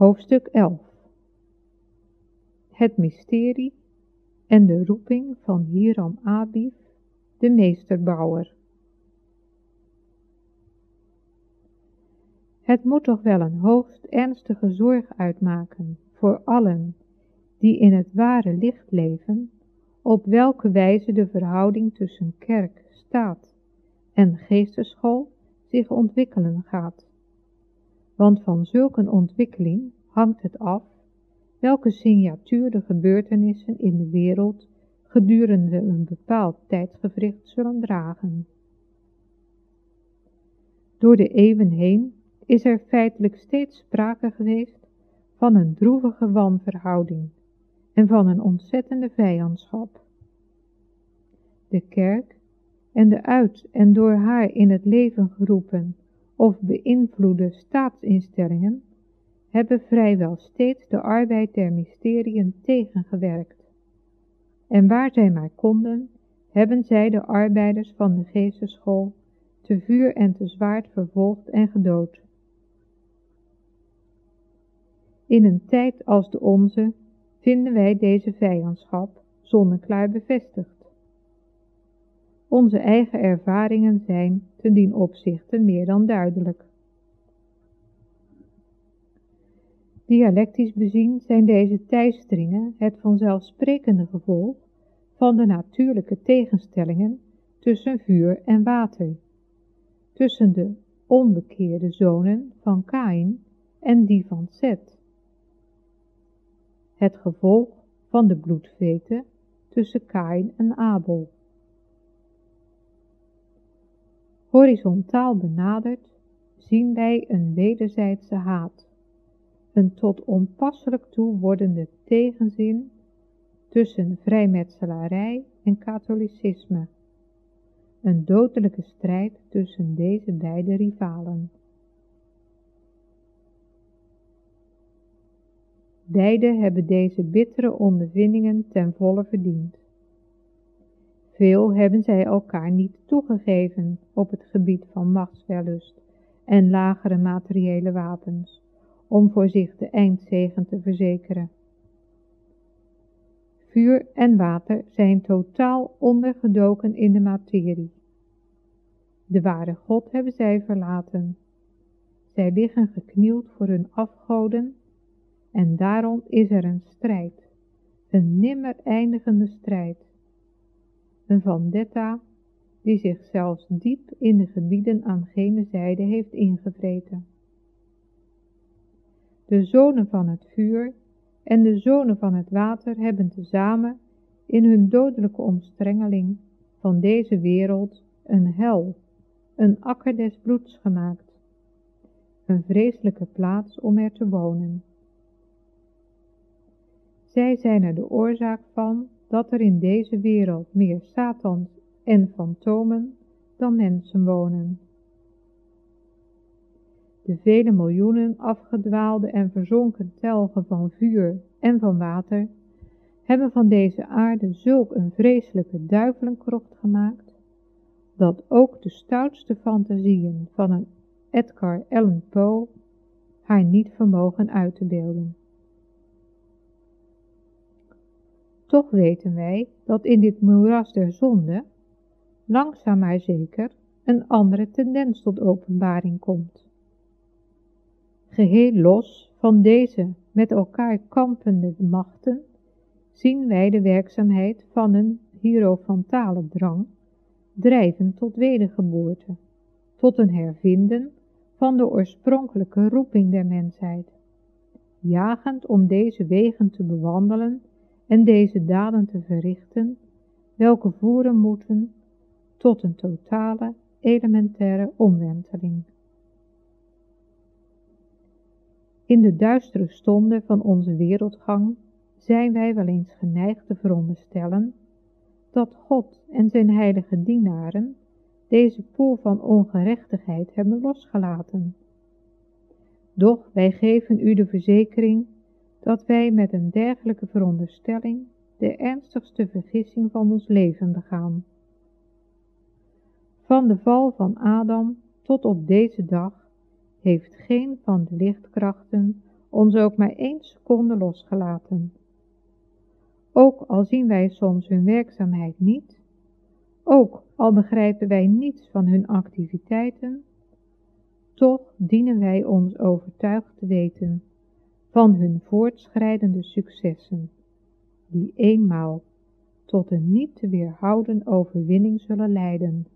Hoofdstuk 11 Het mysterie en de roeping van Hiram Abif, de meesterbouwer. Het moet toch wel een hoogst ernstige zorg uitmaken voor allen die in het ware licht leven, op welke wijze de verhouding tussen kerk, staat en geesteschool zich ontwikkelen gaat. Want van zulke ontwikkeling hangt het af welke signatuur de gebeurtenissen in de wereld gedurende een bepaald tijdsgevricht zullen dragen. Door de eeuwen heen is er feitelijk steeds sprake geweest van een droevige wanverhouding en van een ontzettende vijandschap. De kerk en de uit en door haar in het leven geroepen of beïnvloede staatsinstellingen hebben vrijwel steeds de arbeid der mysteriën tegengewerkt. En waar zij maar konden, hebben zij de arbeiders van de geesteschool te vuur en te zwaard vervolgd en gedood. In een tijd als de onze vinden wij deze vijandschap zonneklaar bevestigd. Onze eigen ervaringen zijn ten dien opzichte meer dan duidelijk. Dialectisch bezien zijn deze teisteringen het vanzelfsprekende gevolg van de natuurlijke tegenstellingen tussen vuur en water, tussen de onbekeerde zonen van Kain en die van Seth. Het gevolg van de bloedvete tussen Kain en Abel. Horizontaal benaderd zien wij een wederzijdse haat een tot onpasselijk toe wordende tegenzin tussen vrijmetselarij en katholicisme. Een dodelijke strijd tussen deze beide rivalen. Beide hebben deze bittere ondervindingen ten volle verdiend. Veel hebben zij elkaar niet toegegeven op het gebied van machtswellust en lagere materiële wapens om voor zich de eindzegen te verzekeren. Vuur en water zijn totaal ondergedoken in de materie. De ware God hebben zij verlaten. Zij liggen geknield voor hun afgoden en daarom is er een strijd, een nimmer eindigende strijd. Een vendetta die zich zelfs diep in de gebieden aan gene zijde heeft ingevreten de zonen van het vuur en de zonen van het water hebben tezamen in hun dodelijke omstrengeling van deze wereld een hel, een akker des bloeds gemaakt, een vreselijke plaats om er te wonen. Zij zijn er de oorzaak van dat er in deze wereld meer Satans en fantomen dan mensen wonen de vele miljoenen afgedwaalde en verzonken telgen van vuur en van water, hebben van deze aarde zulk een vreselijke duivelenkrocht gemaakt, dat ook de stoutste fantasieën van een Edgar Allan Poe haar niet vermogen uit te beelden. Toch weten wij dat in dit moeras der zonde, langzaam maar zeker, een andere tendens tot openbaring komt. Geheel los van deze met elkaar kampende machten, zien wij de werkzaamheid van een hierofantale drang, drijven tot wedergeboorte, tot een hervinden van de oorspronkelijke roeping der mensheid, jagend om deze wegen te bewandelen en deze daden te verrichten, welke voeren moeten tot een totale, elementaire omwenteling. In de duistere stonden van onze wereldgang zijn wij wel eens geneigd te veronderstellen dat God en zijn heilige dienaren deze poel van ongerechtigheid hebben losgelaten. Doch wij geven u de verzekering dat wij met een dergelijke veronderstelling de ernstigste vergissing van ons leven begaan. Van de val van Adam tot op deze dag heeft geen van de lichtkrachten ons ook maar één seconde losgelaten. Ook al zien wij soms hun werkzaamheid niet, ook al begrijpen wij niets van hun activiteiten, toch dienen wij ons overtuigd te weten van hun voortschrijdende successen, die eenmaal tot een niet te weerhouden overwinning zullen leiden.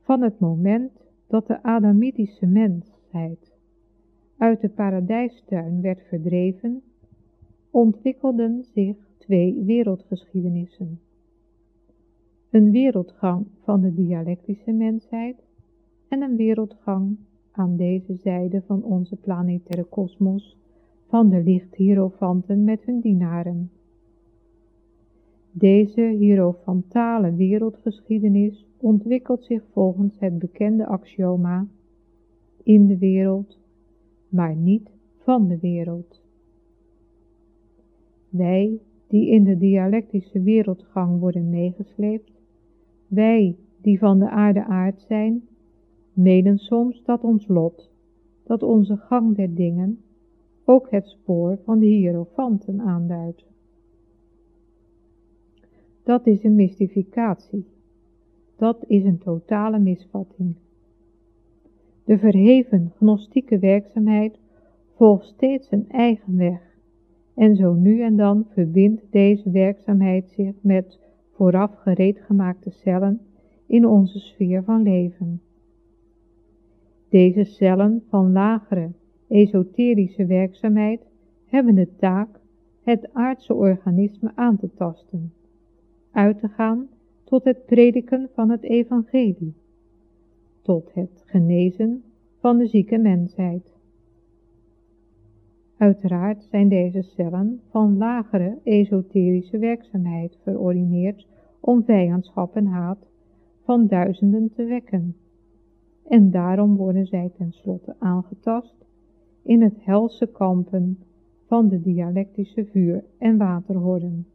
Van het moment dat de Adamitische mensheid uit de paradijstuin werd verdreven, ontwikkelden zich twee wereldgeschiedenissen. Een wereldgang van de dialectische mensheid en een wereldgang aan deze zijde van onze planetaire kosmos van de lichthierofanten met hun dienaren. Deze hierofantale wereldgeschiedenis ontwikkelt zich volgens het bekende axioma in de wereld, maar niet van de wereld. Wij, die in de dialectische wereldgang worden meegesleept, wij, die van de aarde aard zijn, menen soms dat ons lot, dat onze gang der dingen, ook het spoor van de hierofanten aanduidt. Dat is een mystificatie. Dat is een totale misvatting. De verheven gnostieke werkzaamheid volgt steeds een eigen weg en zo nu en dan verbindt deze werkzaamheid zich met vooraf gereed gemaakte cellen in onze sfeer van leven. Deze cellen van lagere, esoterische werkzaamheid hebben de taak het aardse organisme aan te tasten, uit te gaan tot het prediken van het evangelie, tot het genezen van de zieke mensheid. Uiteraard zijn deze cellen van lagere esoterische werkzaamheid verordineerd om vijandschap en haat van duizenden te wekken. En daarom worden zij tenslotte aangetast in het helse kampen van de dialectische vuur- en waterhorden.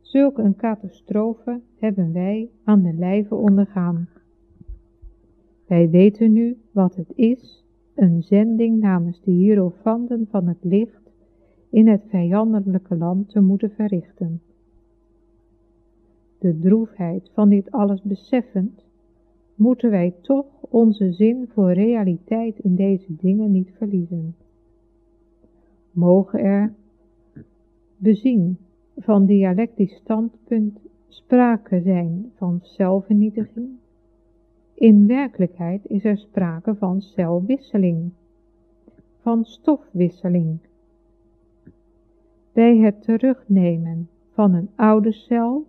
Zulk een catastrofe hebben wij aan de lijve ondergaan. Wij weten nu wat het is, een zending namens de hierofanten van het licht in het vijandelijke land te moeten verrichten. De droefheid van dit alles beseffend, moeten wij toch onze zin voor realiteit in deze dingen niet verliezen. Mogen er bezien van dialectisch standpunt sprake zijn van zelfvernietiging. In werkelijkheid is er sprake van celwisseling, van stofwisseling. Bij het terugnemen van een oude cel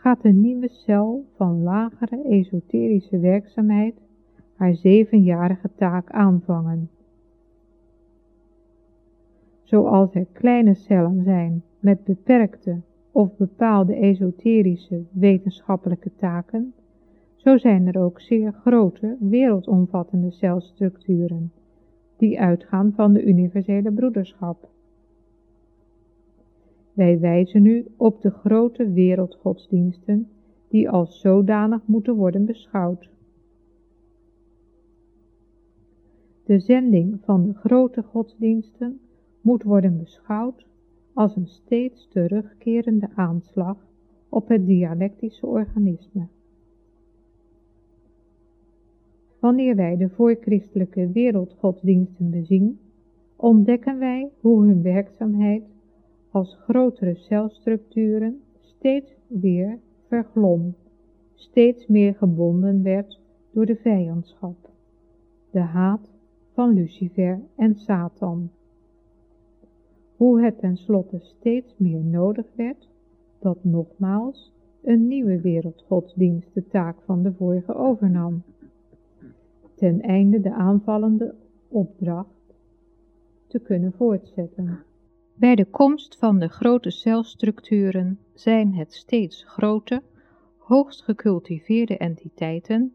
gaat een nieuwe cel van lagere esoterische werkzaamheid haar zevenjarige taak aanvangen. Zoals er kleine cellen zijn met beperkte of bepaalde esoterische wetenschappelijke taken, zo zijn er ook zeer grote wereldomvattende celstructuren, die uitgaan van de universele broederschap. Wij wijzen nu op de grote wereldgodsdiensten, die als zodanig moeten worden beschouwd. De zending van de grote godsdiensten moet worden beschouwd als een steeds terugkerende aanslag op het dialectische organisme. Wanneer wij de voorchristelijke wereldgodsdiensten bezien, ontdekken wij hoe hun werkzaamheid als grotere celstructuren steeds weer verglom, steeds meer gebonden werd door de vijandschap, de haat van Lucifer en Satan. Hoe het tenslotte steeds meer nodig werd dat nogmaals een nieuwe wereldgodsdienst de taak van de vorige overnam, ten einde de aanvallende opdracht te kunnen voortzetten. Bij de komst van de grote celstructuren zijn het steeds grote, hoogst gecultiveerde entiteiten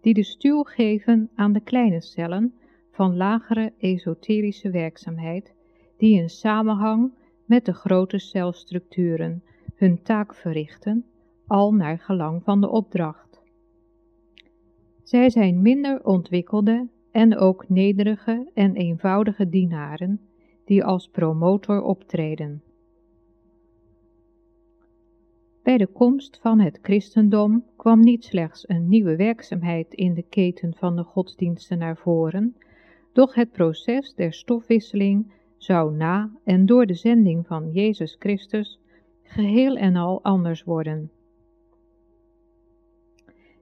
die de stuw geven aan de kleine cellen van lagere esoterische werkzaamheid, die in samenhang met de grote celstructuren hun taak verrichten, al naar gelang van de opdracht. Zij zijn minder ontwikkelde en ook nederige en eenvoudige dienaren die als promotor optreden. Bij de komst van het christendom kwam niet slechts een nieuwe werkzaamheid in de keten van de godsdiensten naar voren, doch het proces der stofwisseling zou na en door de zending van Jezus Christus geheel en al anders worden.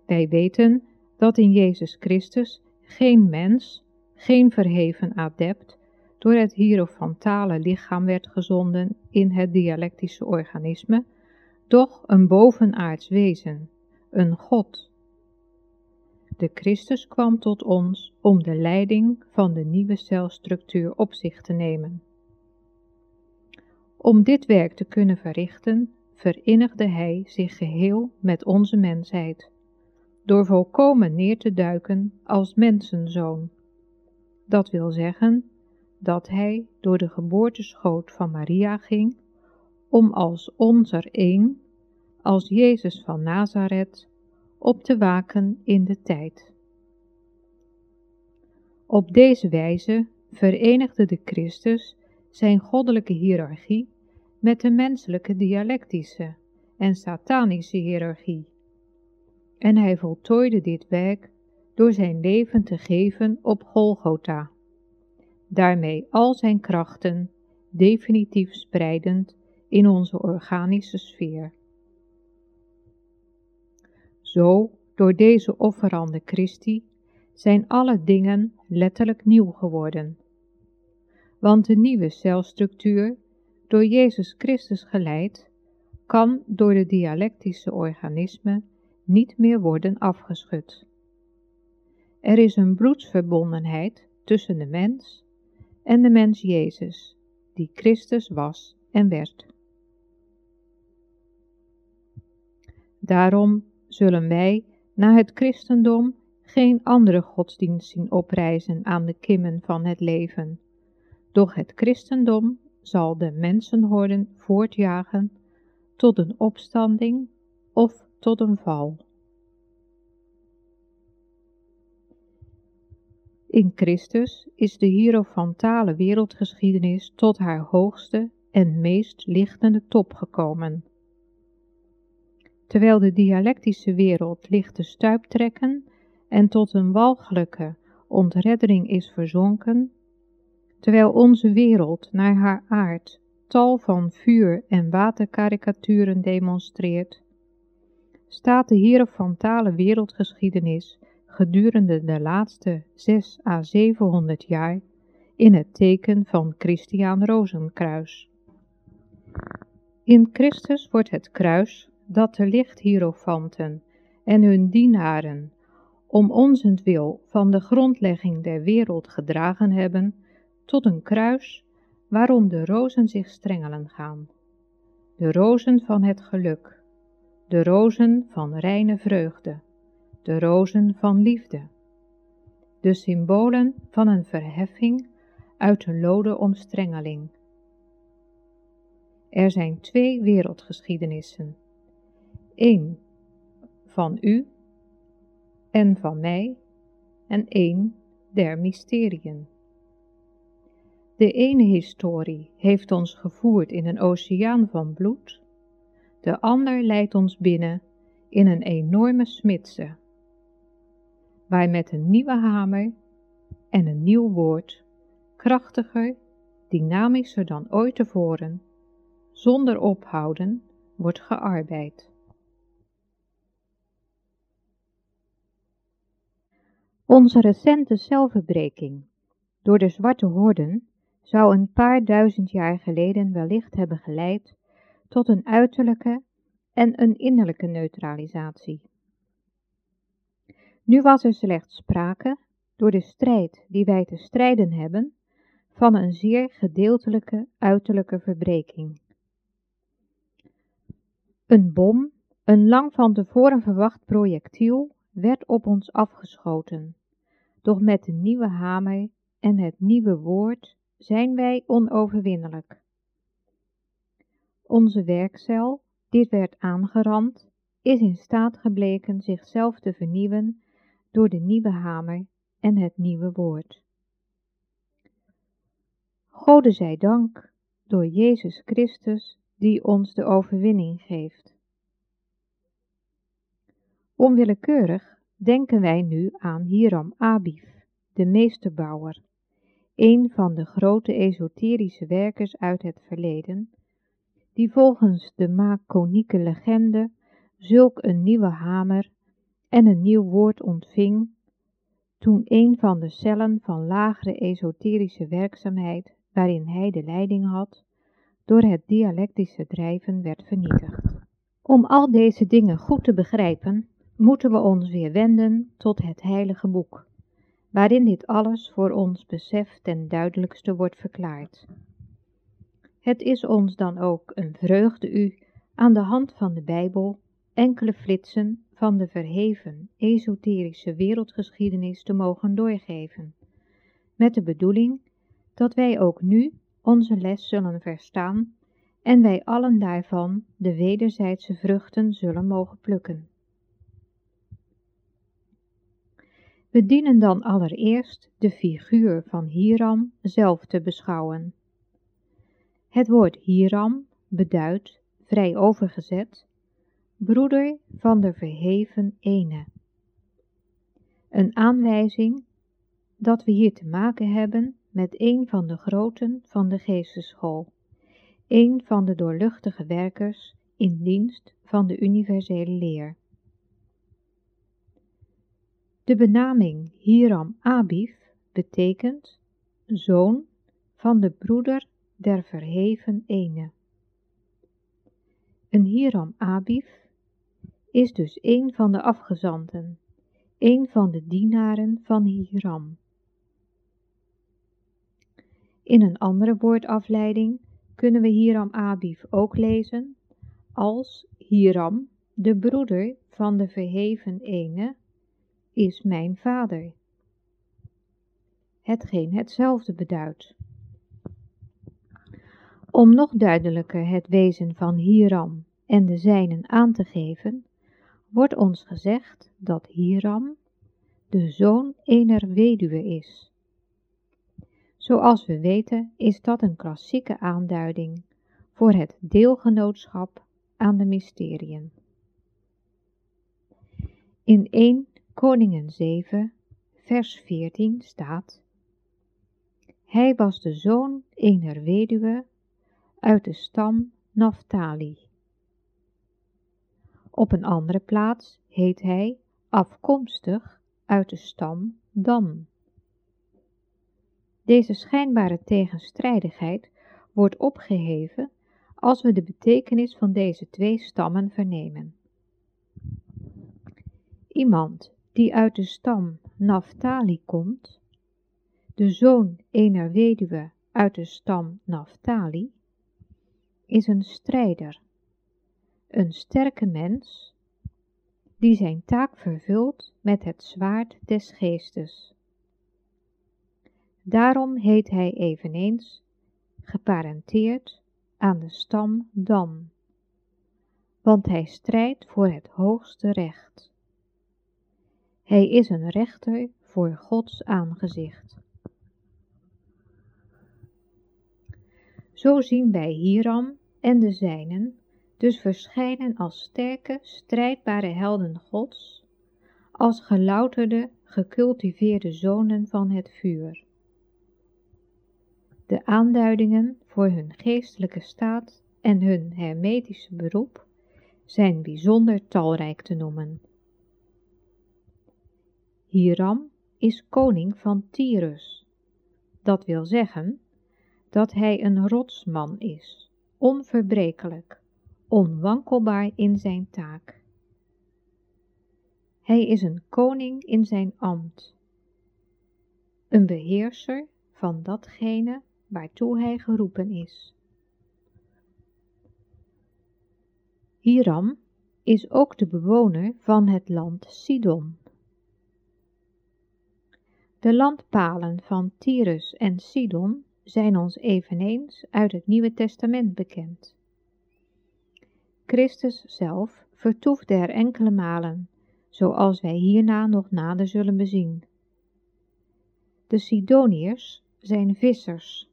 Wij weten dat in Jezus Christus geen mens, geen verheven adept, door het hierofantale lichaam werd gezonden in het dialectische organisme, doch een bovenaards wezen, een God. De Christus kwam tot ons om de leiding van de nieuwe celstructuur op zich te nemen. Om dit werk te kunnen verrichten, verenigde Hij zich geheel met onze mensheid, door volkomen neer te duiken als mensenzoon. Dat wil zeggen dat Hij door de geboorteschoot van Maria ging, om als onzer een, als Jezus van Nazareth, op te waken in de tijd. Op deze wijze verenigde de Christus zijn goddelijke hiërarchie met de menselijke dialectische en satanische hiërarchie. En hij voltooide dit werk door zijn leven te geven op Golgotha, daarmee al zijn krachten definitief spreidend in onze organische sfeer. Zo, door deze offerande Christi, zijn alle dingen letterlijk nieuw geworden. Want de nieuwe celstructuur, door Jezus Christus geleid, kan door de dialectische organisme niet meer worden afgeschud. Er is een bloedsverbondenheid tussen de mens en de mens Jezus, die Christus was en werd. Daarom zullen wij na het christendom geen andere godsdienst zien oprijzen aan de kimmen van het leven. Doch het christendom zal de mensenhorden voortjagen tot een opstanding of tot een val. In Christus is de hierofantale wereldgeschiedenis tot haar hoogste en meest lichtende top gekomen. Terwijl de dialectische wereld ligt te stuiptrekken en tot een walgelijke ontreddering is verzonken, terwijl onze wereld naar haar aard tal van vuur- en waterkarikaturen demonstreert, staat de hierofantale wereldgeschiedenis gedurende de laatste zes à zevenhonderd jaar in het teken van Christiaan Rozenkruis. In Christus wordt het kruis dat de lichthierofanten en hun dienaren om onzentwil van de grondlegging der wereld gedragen hebben, tot een kruis waarom de rozen zich strengelen gaan. De rozen van het geluk, de rozen van reine vreugde, de rozen van liefde, de symbolen van een verheffing uit de lode omstrengeling. Er zijn twee wereldgeschiedenissen één van u en van mij en één der mysteriën. De ene historie heeft ons gevoerd in een oceaan van bloed, de ander leidt ons binnen in een enorme smidse, waar met een nieuwe hamer en een nieuw woord, krachtiger, dynamischer dan ooit tevoren, zonder ophouden, wordt gearbeid. Onze recente celverbreking door de zwarte horden zou een paar duizend jaar geleden wellicht hebben geleid tot een uiterlijke en een innerlijke neutralisatie. Nu was er slechts sprake, door de strijd die wij te strijden hebben, van een zeer gedeeltelijke uiterlijke verbreking. Een bom, een lang van tevoren verwacht projectiel, werd op ons afgeschoten. Doch met de nieuwe hamer en het nieuwe woord zijn wij onoverwinnelijk. Onze werkcel, dit werd aangerand, is in staat gebleken zichzelf te vernieuwen door de nieuwe hamer en het nieuwe woord. Gode zij dank door Jezus Christus die ons de overwinning geeft. Onwillekeurig denken wij nu aan Hiram Abief, de meesterbouwer, een van de grote esoterische werkers uit het verleden, die volgens de Makonieke legende zulk een nieuwe hamer en een nieuw woord ontving toen een van de cellen van lagere esoterische werkzaamheid, waarin hij de leiding had, door het dialectische drijven werd vernietigd. Om al deze dingen goed te begrijpen, moeten we ons weer wenden tot het heilige boek, waarin dit alles voor ons besef ten duidelijkste wordt verklaard. Het is ons dan ook een vreugde u aan de hand van de Bijbel enkele flitsen van de verheven esoterische wereldgeschiedenis te mogen doorgeven, met de bedoeling dat wij ook nu onze les zullen verstaan en wij allen daarvan de wederzijdse vruchten zullen mogen plukken. We dienen dan allereerst de figuur van Hiram zelf te beschouwen. Het woord Hiram beduidt, vrij overgezet, broeder van de verheven ene. Een aanwijzing dat we hier te maken hebben met een van de groten van de geesteschool, een van de doorluchtige werkers in dienst van de universele leer. De benaming Hiram Abif betekent zoon van de broeder der verheven ene. Een Hiram Abif is dus een van de afgezanten, een van de dienaren van Hiram. In een andere woordafleiding kunnen we Hiram Abif ook lezen als Hiram, de broeder van de verheven ene, is mijn vader. Hetgeen hetzelfde beduidt. Om nog duidelijker het wezen van Hiram en de zijnen aan te geven, wordt ons gezegd dat Hiram de zoon ener weduwe is. Zoals we weten is dat een klassieke aanduiding voor het deelgenootschap aan de mysteriën. In 1 Koningen 7, vers 14 staat: Hij was de zoon ener weduwe uit de stam Naphtali. Op een andere plaats heet hij afkomstig uit de stam Dan. Deze schijnbare tegenstrijdigheid wordt opgeheven als we de betekenis van deze twee stammen vernemen. Iemand die uit de stam Naphtali komt, de zoon ener weduwe uit de stam Naphtali, is een strijder een sterke mens, die zijn taak vervult met het zwaard des geestes. Daarom heet hij eveneens geparenteerd aan de stam Dan, want hij strijdt voor het hoogste recht. Hij is een rechter voor Gods aangezicht. Zo zien wij Hiram en de zijnen dus verschijnen als sterke, strijdbare helden Gods, als gelouterde, gecultiveerde zonen van het vuur. De aanduidingen voor hun geestelijke staat en hun hermetische beroep zijn bijzonder talrijk te noemen. Hiram is koning van Tyrus, dat wil zeggen dat hij een rotsman is, onverbrekelijk, onwankelbaar in zijn taak. Hij is een koning in zijn ambt, een beheerser van datgene waartoe hij geroepen is. Hiram is ook de bewoner van het land Sidon. De landpalen van Tyrus en Sidon zijn ons eveneens uit het Nieuwe Testament bekend. Christus zelf vertoefde er enkele malen, zoals wij hierna nog nader zullen bezien. De Sidoniërs zijn vissers.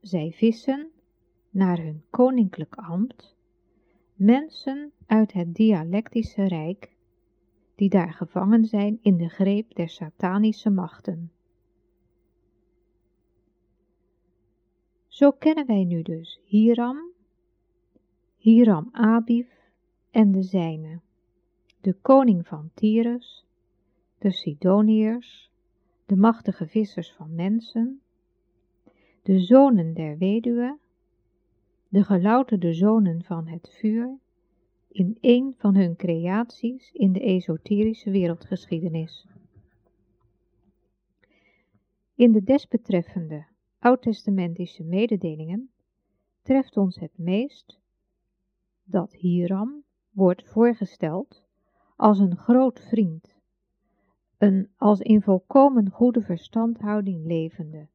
Zij vissen naar hun koninklijk ambt mensen uit het dialectische rijk die daar gevangen zijn in de greep der satanische machten. Zo kennen wij nu dus Hiram, Hiram Abiv en de zijne, de koning van Tyrus, de Sidoniërs, de machtige vissers van mensen, de zonen der weduwe, de gelouterde zonen van het vuur, in een van hun creaties in de esoterische wereldgeschiedenis. In de desbetreffende oud-testamentische mededelingen treft ons het meest dat Hiram wordt voorgesteld als een groot vriend, een als in volkomen goede verstandhouding levende,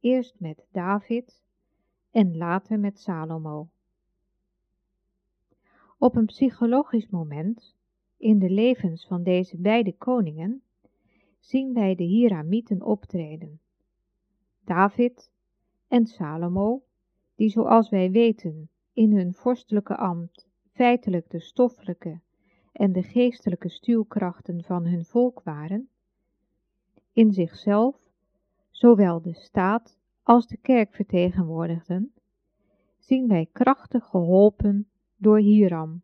eerst met David en later met Salomo. Op een psychologisch moment in de levens van deze beide koningen zien wij de Hiramieten optreden. David en Salomo, die zoals wij weten in hun vorstelijke ambt feitelijk de stoffelijke en de geestelijke stuwkrachten van hun volk waren, in zichzelf zowel de staat als de kerk vertegenwoordigden, zien wij krachtig geholpen door Hiram.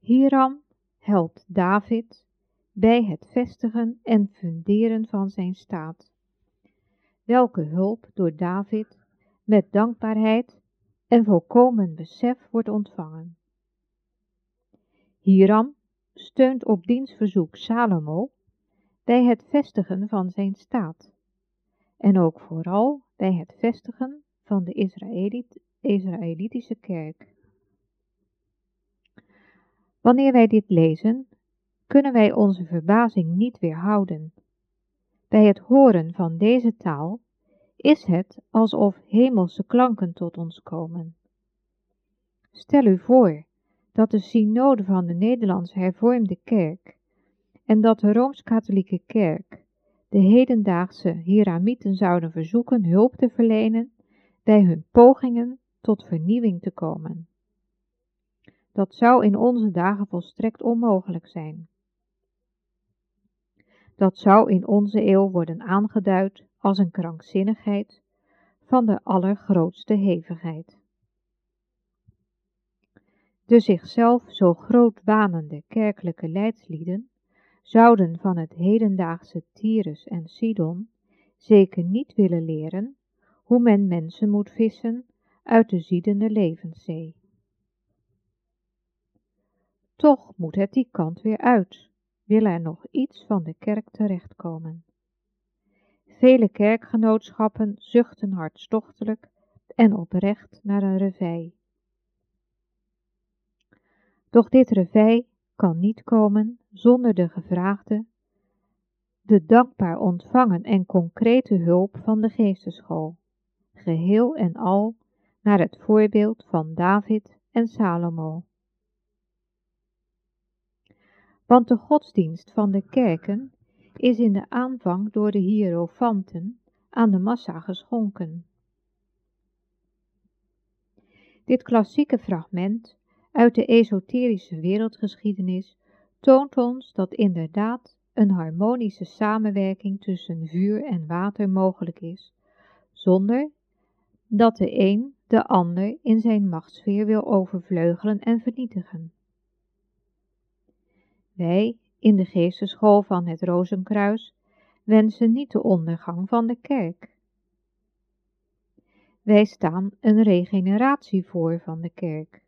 Hiram helpt David bij het vestigen en funderen van zijn staat, welke hulp door David met dankbaarheid en volkomen besef wordt ontvangen. Hiram steunt op diens verzoek Salomo bij het vestigen van zijn staat en ook vooral bij het vestigen van de Israëlit Israëlitische kerk. Wanneer wij dit lezen, kunnen wij onze verbazing niet weerhouden. Bij het horen van deze taal is het alsof hemelse klanken tot ons komen. Stel u voor dat de synode van de Nederlandse hervormde kerk en dat de Rooms-Katholieke kerk de hedendaagse Hiramieten zouden verzoeken hulp te verlenen bij hun pogingen tot vernieuwing te komen. Dat zou in onze dagen volstrekt onmogelijk zijn. Dat zou in onze eeuw worden aangeduid als een krankzinnigheid van de allergrootste hevigheid. De zichzelf zo groot wanende kerkelijke leidslieden zouden van het hedendaagse Tyrus en Sidon zeker niet willen leren hoe men mensen moet vissen uit de ziedende levenszee. Toch moet het die kant weer uit, wil er nog iets van de kerk terechtkomen. Vele kerkgenootschappen zuchten hartstochtelijk en oprecht naar een revij. Doch dit revij kan niet komen zonder de gevraagde, de dankbaar ontvangen en concrete hulp van de geesteschool, geheel en al naar het voorbeeld van David en Salomo. Want de godsdienst van de kerken is in de aanvang door de hierofanten aan de massa geschonken. Dit klassieke fragment uit de esoterische wereldgeschiedenis toont ons dat inderdaad een harmonische samenwerking tussen vuur en water mogelijk is, zonder dat de een de ander in zijn machtsfeer wil overvleugelen en vernietigen. Wij in de geesteschool van het Rozenkruis wensen niet de ondergang van de kerk. Wij staan een regeneratie voor van de kerk,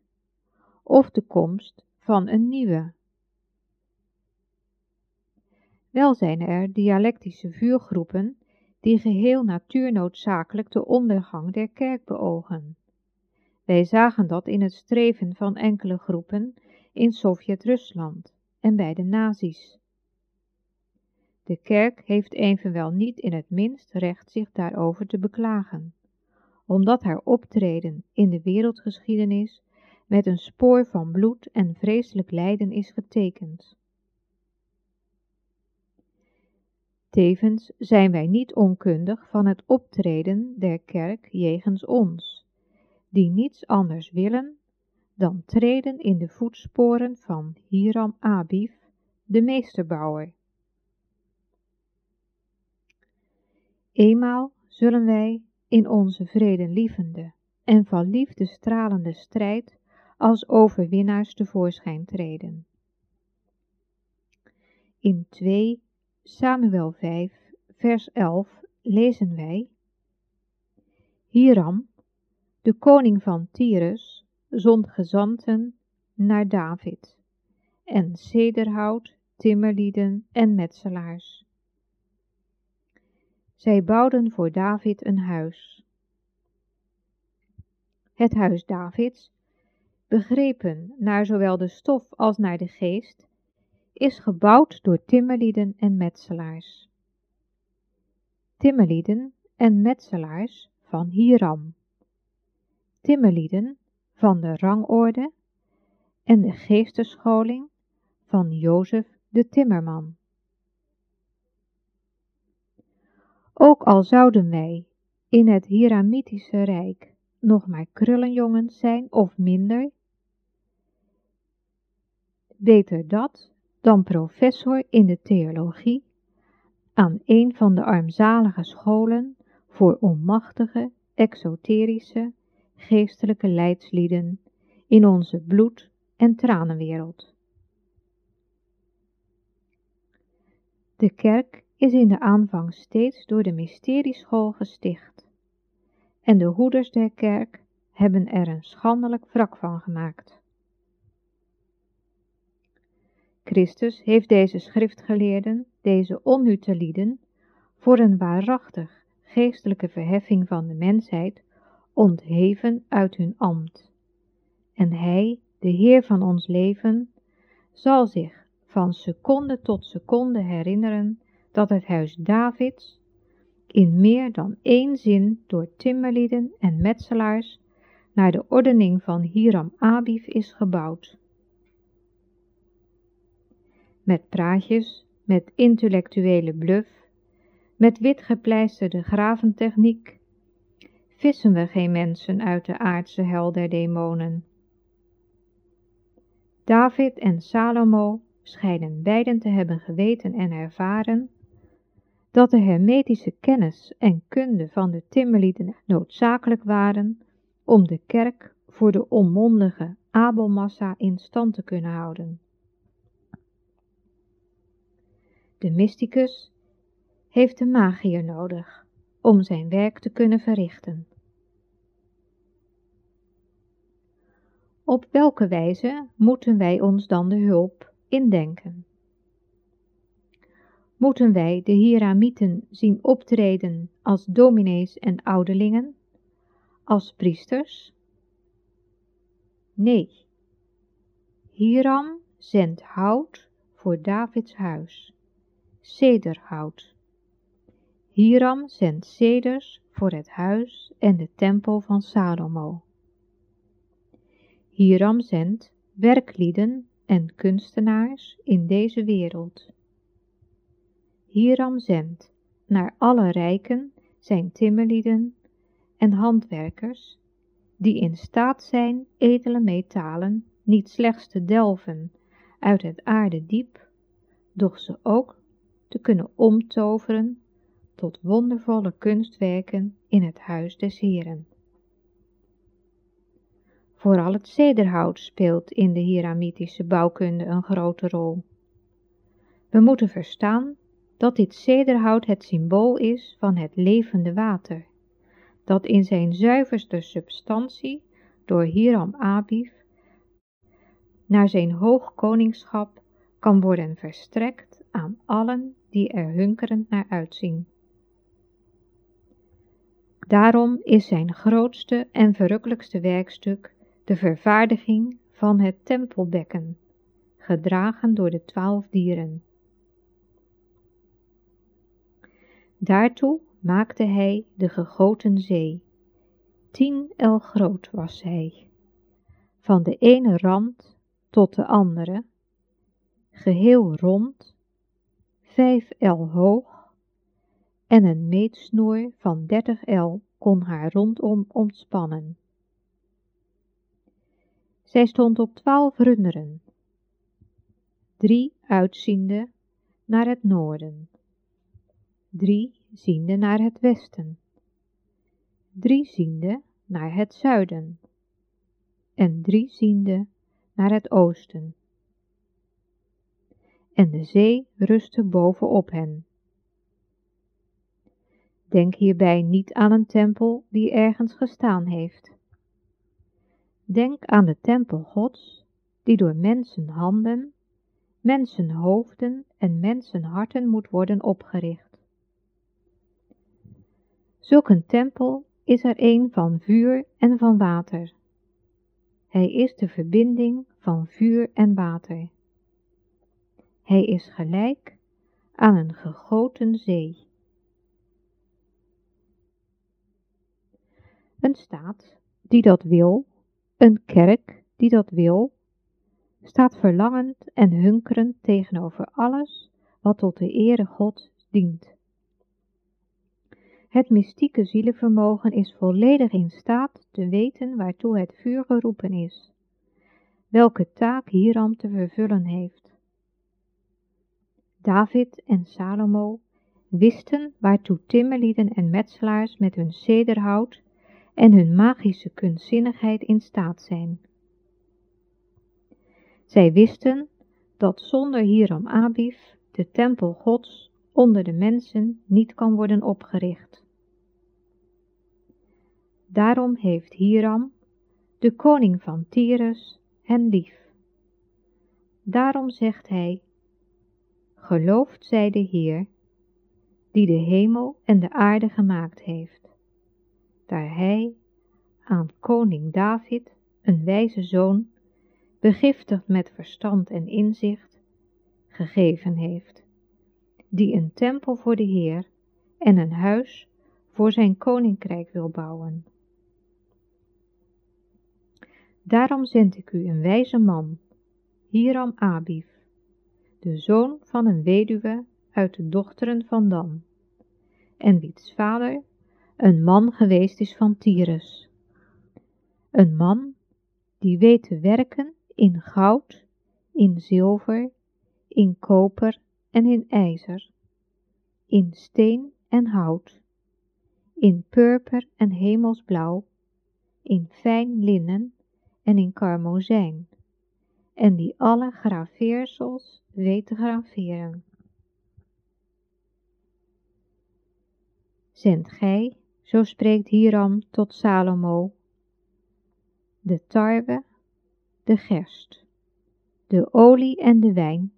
of de komst van een nieuwe. Wel zijn er dialectische vuurgroepen die geheel natuurnoodzakelijk de ondergang der kerk beogen. Wij zagen dat in het streven van enkele groepen in Sovjet-Rusland en bij de nazi's. De kerk heeft evenwel niet in het minst recht zich daarover te beklagen, omdat haar optreden in de wereldgeschiedenis met een spoor van bloed en vreselijk lijden is getekend. Tevens zijn wij niet onkundig van het optreden der kerk jegens ons, die niets anders willen dan treden in de voetsporen van Hiram Abief, de meesterbouwer. Eenmaal zullen wij in onze vredenlievende en van liefde stralende strijd als overwinnaars tevoorschijn treden. In 2 Samuel 5, vers 11 lezen wij: Hiram, de koning van Tyrus, zond gezanten naar David, en cederhout, timmerlieden en metselaars. Zij bouwden voor David een huis. Het huis Davids, begrepen naar zowel de stof als naar de geest, is gebouwd door timmerlieden en metselaars. Timmerlieden en metselaars van Hiram. Timmerlieden van de rangorde en de geestescholing van Jozef de timmerman. Ook al zouden wij in het Hiramitische Rijk nog maar krullenjongens zijn of minder, beter dat dan professor in de theologie aan een van de armzalige scholen voor onmachtige, exoterische, geestelijke leidslieden in onze bloed- en tranenwereld. De kerk is in de aanvang steeds door de mysterieschool gesticht en de hoeders der kerk hebben er een schandelijk wrak van gemaakt. Christus heeft deze schriftgeleerden, deze lieden, voor een waarachtig geestelijke verheffing van de mensheid ontheven uit hun ambt. En Hij, de Heer van ons leven, zal zich van seconde tot seconde herinneren dat het huis Davids in meer dan één zin door timmerlieden en metselaars naar de ordening van Hiram Abief is gebouwd met praatjes, met intellectuele bluff, met witgepleisterde graventechniek, vissen we geen mensen uit de aardse hel der demonen. David en Salomo schijnen beiden te hebben geweten en ervaren dat de hermetische kennis en kunde van de timmerlieden noodzakelijk waren om de kerk voor de onmondige Abelmassa in stand te kunnen houden. De mysticus heeft de magier nodig om zijn werk te kunnen verrichten. Op welke wijze moeten wij ons dan de hulp indenken? Moeten wij de Hieramieten zien optreden als dominees en ouderlingen, als priesters? Nee. Hiram zendt hout voor Davids huis cederhout. Hiram zendt ceders voor het huis en de tempel van Salomo. Hiram zendt werklieden en kunstenaars in deze wereld. Hiram zendt naar alle rijken zijn timmerlieden en handwerkers, die in staat zijn edele metalen niet slechts te delven uit het aardediep, doch ze ook te kunnen omtoveren tot wondervolle kunstwerken in het huis des Heren. Vooral het cederhout speelt in de Hiramitische bouwkunde een grote rol. We moeten verstaan dat dit cederhout het symbool is van het levende water, dat in zijn zuiverste substantie door Hiram Abief naar zijn hoog koningschap kan worden verstrekt aan allen die er hunkerend naar uitzien. Daarom is zijn grootste en verrukkelijkste werkstuk de vervaardiging van het tempelbekken, gedragen door de twaalf dieren. Daartoe maakte hij de gegoten zee. Tien el groot was zij. van de ene rand tot de andere, geheel rond, vijf el hoog, en een meetsnoer van dertig el kon haar rondom omspannen. Zij stond op twaalf runderen, drie uitziende naar het noorden, drie ziende naar het westen, drie ziende naar het zuiden en drie ziende naar het oosten. En de zee rustte bovenop hen. Denk hierbij niet aan een tempel die ergens gestaan heeft. Denk aan de tempel Gods, die door mensenhanden, mensenhoofden en mensenharten moet worden opgericht. Zulk een tempel is er een van vuur en van water. Hij is de verbinding van vuur en water. Hij is gelijk aan een gegoten zee. Een staat die dat wil, een kerk die dat wil, staat verlangend en hunkerend tegenover alles wat tot de ere God dient. Het mystieke zielenvermogen is volledig in staat te weten waartoe het vuur geroepen is, welke taak hieram te vervullen heeft. David en Salomo wisten waartoe timmerlieden en metselaars met hun cederhout en hun magische kunstzinnigheid in staat zijn. Zij wisten dat zonder Hiram Abif de tempel Gods onder de mensen niet kan worden opgericht. Daarom heeft Hiram, de koning van Tyrus, hen lief. Daarom zegt hij, Geloofd zij de Heer, die de hemel en de aarde gemaakt heeft, daar hij aan koning David, een wijze zoon, begiftigd met verstand en inzicht, gegeven heeft, die een tempel voor de Heer en een huis voor zijn koninkrijk wil bouwen. Daarom zend ik u een wijze man, Hiram Abif, de zoon van een weduwe uit de dochteren van Dan, en wiens vader een man geweest is van Tyrus. Een man die weet te werken in goud, in zilver, in koper en in ijzer, in steen en hout, in purper en hemelsblauw, in fijn linnen en in karmozijn, en die alle graveersels weet te graveren. Zend gij, zo spreekt Hiram tot Salomo, de tarwe, de gerst, de olie en de wijn,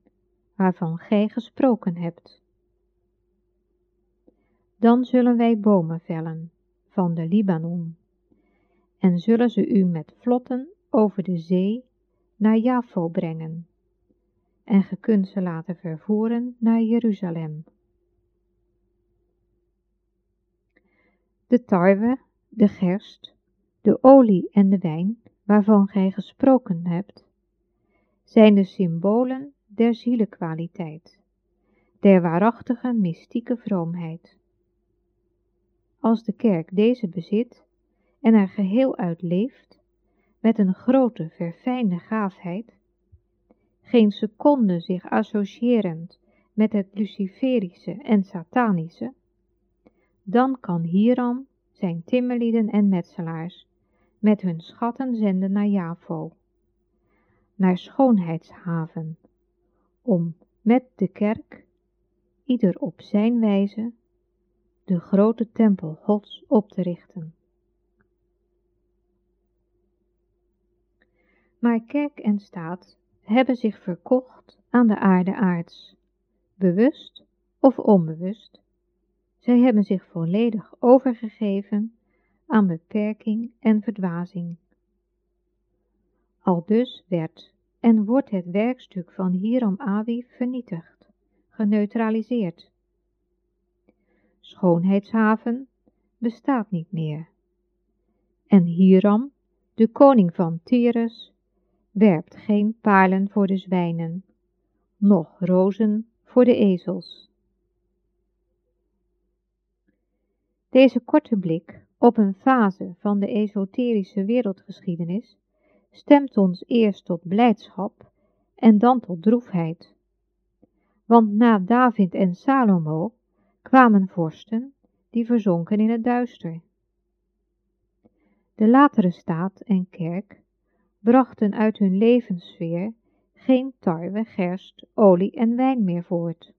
waarvan gij gesproken hebt. Dan zullen wij bomen vellen van de Libanon, en zullen ze u met vlotten over de zee naar Jafo brengen, en ge kunt ze laten vervoeren naar Jeruzalem. De tarwe, de gerst, de olie en de wijn, waarvan gij gesproken hebt, zijn de symbolen der zielekwaliteit, der waarachtige mystieke vroomheid. Als de kerk deze bezit en er geheel uit leeft, met een grote verfijnde gaafheid, geen seconde zich associërend met het luciferische en satanische, dan kan Hiram zijn timmerlieden en metselaars met hun schatten zenden naar Javo, naar schoonheidshaven, om met de kerk, ieder op zijn wijze, de grote tempel Gods op te richten. Maar kerk en staat hebben zich verkocht aan de aarde aards, bewust of onbewust. Zij hebben zich volledig overgegeven aan beperking en verdwazing. Al dus werd en wordt het werkstuk van Hiram Abi vernietigd, geneutraliseerd. Schoonheidshaven bestaat niet meer. En Hiram, de koning van Tyrus, werpt geen paarlen voor de zwijnen, noch rozen voor de ezels. Deze korte blik op een fase van de esoterische wereldgeschiedenis stemt ons eerst tot blijdschap en dan tot droefheid. Want na David en Salomo kwamen vorsten die verzonken in het duister. De latere staat en kerk brachten uit hun levenssfeer geen tarwe, gerst, olie en wijn meer voort.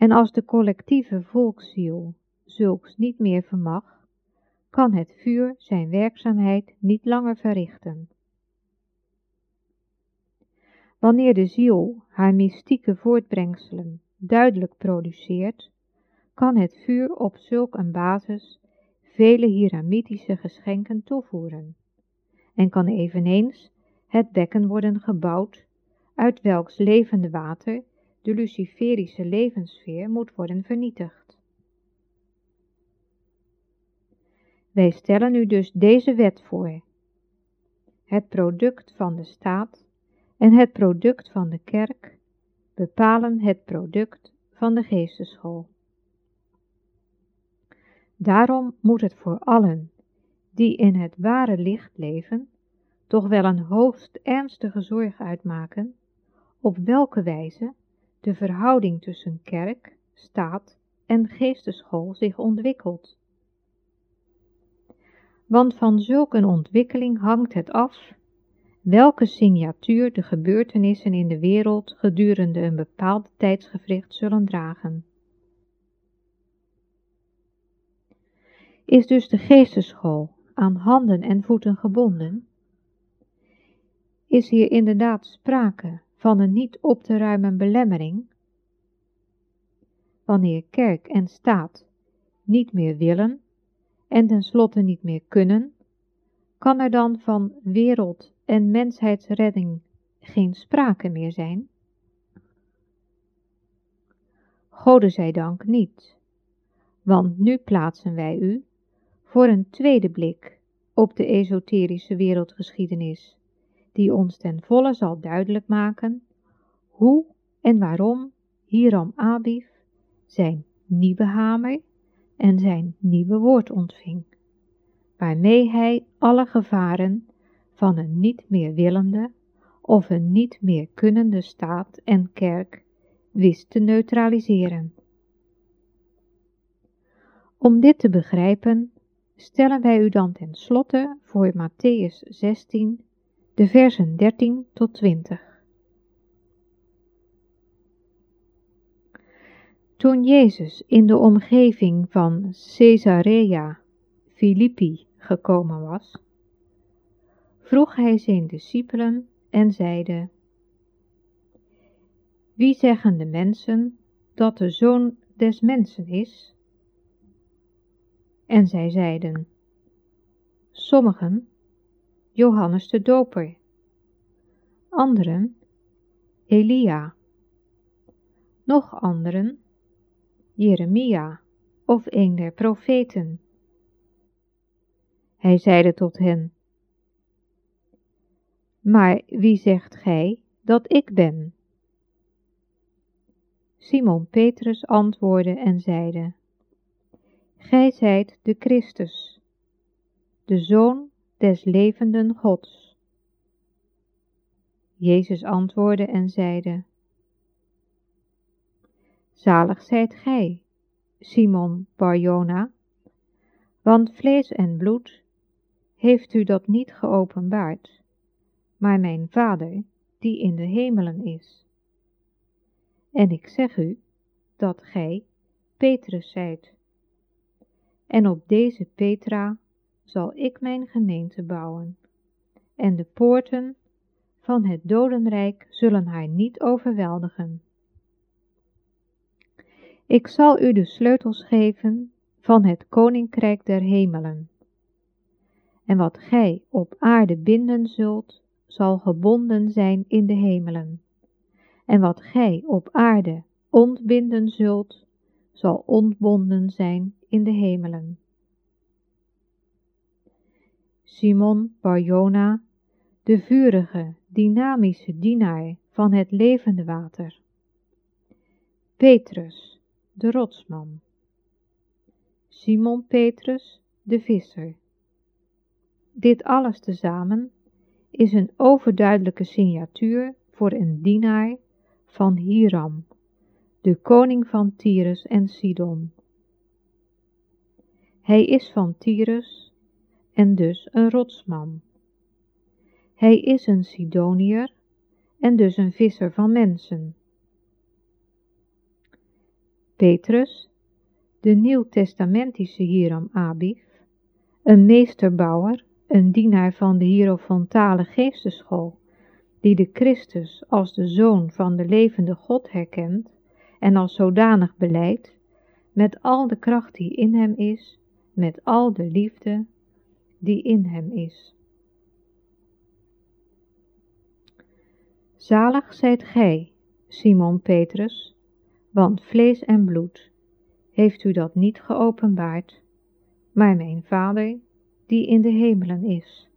En als de collectieve volksziel zulks niet meer vermag, kan het vuur zijn werkzaamheid niet langer verrichten. Wanneer de ziel haar mystieke voortbrengselen duidelijk produceert, kan het vuur op zulk een basis vele hiramitische geschenken toevoeren en kan eveneens het bekken worden gebouwd uit welks levende water de luciferische levenssfeer moet worden vernietigd. Wij stellen u dus deze wet voor. Het product van de staat en het product van de kerk bepalen het product van de geesteschool. Daarom moet het voor allen die in het ware licht leven, toch wel een hoogst ernstige zorg uitmaken op welke wijze de verhouding tussen kerk, staat en geesteschool zich ontwikkelt. Want van zulk een ontwikkeling hangt het af welke signatuur de gebeurtenissen in de wereld gedurende een bepaald tijdsgevricht zullen dragen. Is dus de geesteschool aan handen en voeten gebonden? Is hier inderdaad sprake van een niet op te ruimen belemmering? Wanneer kerk en staat niet meer willen en tenslotte niet meer kunnen, kan er dan van wereld- en mensheidsredding geen sprake meer zijn? Gode zij dank niet, want nu plaatsen wij u voor een tweede blik op de esoterische wereldgeschiedenis, die ons ten volle zal duidelijk maken hoe en waarom Hiram Abif zijn nieuwe hamer en zijn nieuwe woord ontving, waarmee hij alle gevaren van een niet meer willende of een niet meer kunnende staat en kerk wist te neutraliseren. Om dit te begrijpen, stellen wij u dan ten slotte voor Matthäus 16 de versen 13 tot 20. Toen Jezus in de omgeving van Caesarea Philippi gekomen was, vroeg hij zijn discipelen en zeide, Wie zeggen de mensen dat de Zoon des Mensen is? En zij zeiden, sommigen Johannes de Doper, anderen Elia, nog anderen Jeremia of een der profeten. Hij zeide tot hen, Maar wie zegt gij dat ik ben? Simon Petrus antwoordde en zeide, Gij zijt de Christus, de Zoon des levenden Gods. Jezus antwoordde en zeide, Zalig zijt gij, Simon Barjona, want vlees en bloed heeft u dat niet geopenbaard, maar mijn Vader die in de hemelen is. En ik zeg u dat gij Petrus zijt, en op deze Petra zal ik mijn gemeente bouwen, en de poorten van het dodenrijk zullen haar niet overweldigen. Ik zal u de sleutels geven van het koninkrijk der hemelen. En wat gij op aarde binden zult, zal gebonden zijn in de hemelen. En wat gij op aarde ontbinden zult, zal ontbonden zijn in de hemelen. Simon Barjona, de vurige, dynamische dienaar van het levende water. Petrus, de rotsman. Simon Petrus, de visser. Dit alles tezamen is een overduidelijke signatuur voor een dienaar van Hiram, de koning van Tyrus en Sidon. Hij is van Tyrus en dus een rotsman. Hij is een Sidoniër en dus een visser van mensen. Petrus, de nieuwtestamentische Hiram Abif, een meesterbouwer, een dienaar van de hierofontale geesteschool, die de Christus als de Zoon van de levende God herkent en als zodanig beleidt, met al de kracht die in hem is, met al de liefde die in hem is. Zalig zijt gij, Simon Petrus, want vlees en bloed heeft u dat niet geopenbaard, maar mijn Vader die in de hemelen is.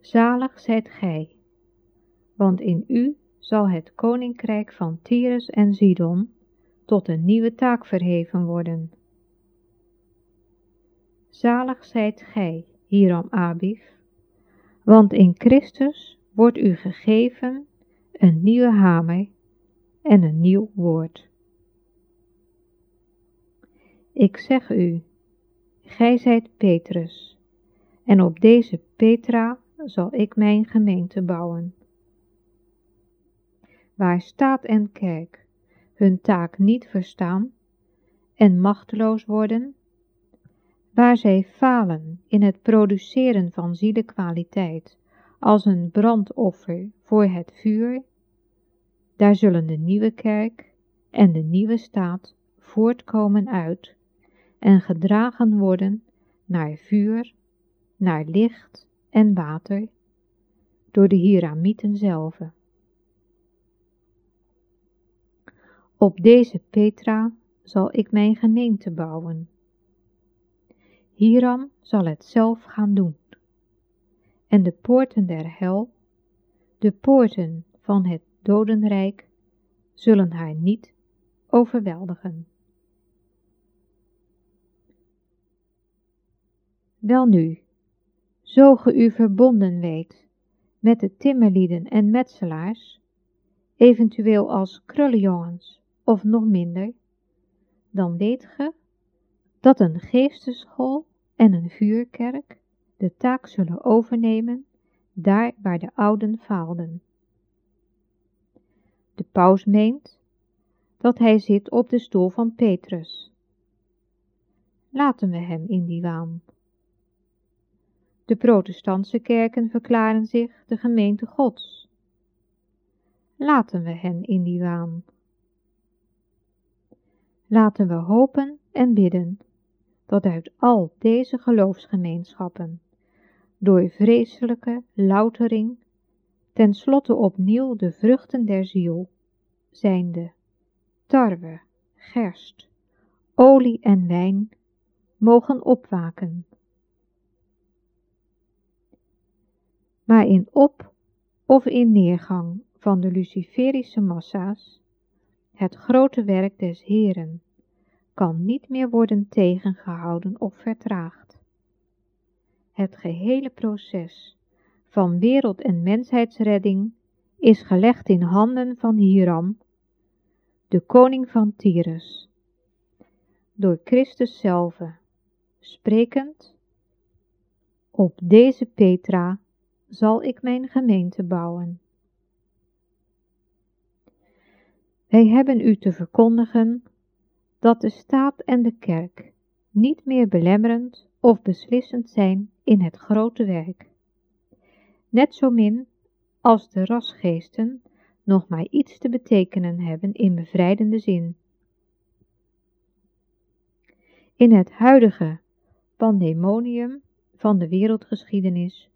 Zalig zijt gij, want in u zal het koninkrijk van Tyrus en Sidon tot een nieuwe taak verheven worden. Zalig zijt gij, Hiram Abif, want in Christus wordt u gegeven een nieuwe hamer en een nieuw woord. Ik zeg u, gij zijt Petrus, en op deze Petra zal ik mijn gemeente bouwen. Waar staat en kerk hun taak niet verstaan en machteloos worden, waar zij falen in het produceren van zielenkwaliteit als een brandoffer voor het vuur, daar zullen de nieuwe kerk en de nieuwe staat voortkomen uit en gedragen worden naar vuur, naar licht en water door de Hiramieten zelf. Op deze Petra zal ik mijn gemeente bouwen. Hiram zal het zelf gaan doen. En de poorten der hel, de poorten van het dodenrijk, zullen haar niet overweldigen. Welnu, zo ge u verbonden weet met de timmerlieden en metselaars, eventueel als krullenjongens of nog minder, dan weet ge dat een geesteschool en een vuurkerk de taak zullen overnemen daar waar de ouden faalden. De paus meent dat hij zit op de stoel van Petrus. Laten we hem in die waan. De protestantse kerken verklaren zich de gemeente Gods. Laten we hen in die waan. Laten we hopen en bidden dat uit al deze geloofsgemeenschappen, door vreselijke loutering, tenslotte opnieuw de vruchten der ziel, zijnde tarwe, gerst, olie en wijn, mogen opwaken. Maar in op- of in neergang van de luciferische massa's, het grote werk des Heren, kan niet meer worden tegengehouden of vertraagd. Het gehele proces van wereld- en mensheidsredding is gelegd in handen van Hiram, de koning van Tyrus, door Christus zelf, sprekend, op deze Petra zal ik mijn gemeente bouwen. Wij hebben u te verkondigen dat de staat en de kerk niet meer belemmerend of beslissend zijn in het grote werk. Net zo min als de rasgeesten nog maar iets te betekenen hebben in bevrijdende zin. In het huidige pandemonium van de wereldgeschiedenis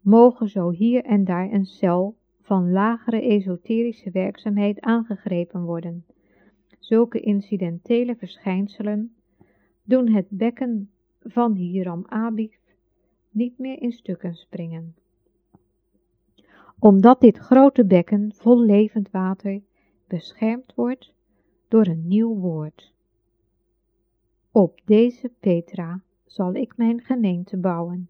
mogen zo hier en daar een cel van lagere esoterische werkzaamheid aangegrepen worden. Zulke incidentele verschijnselen doen het bekken van Hiram Abif niet meer in stukken springen. omdat dit grote bekken vol levend water beschermd wordt door een nieuw woord. Op deze Petra zal ik mijn gemeente bouwen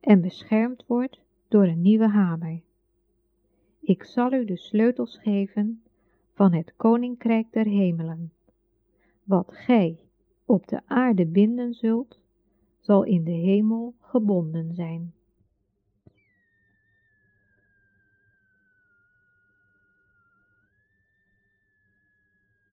en beschermd wordt door een nieuwe hamer. Ik zal u de sleutels geven van het koninkrijk der hemelen. Wat gij op de aarde binden zult, zal in de hemel gebonden zijn.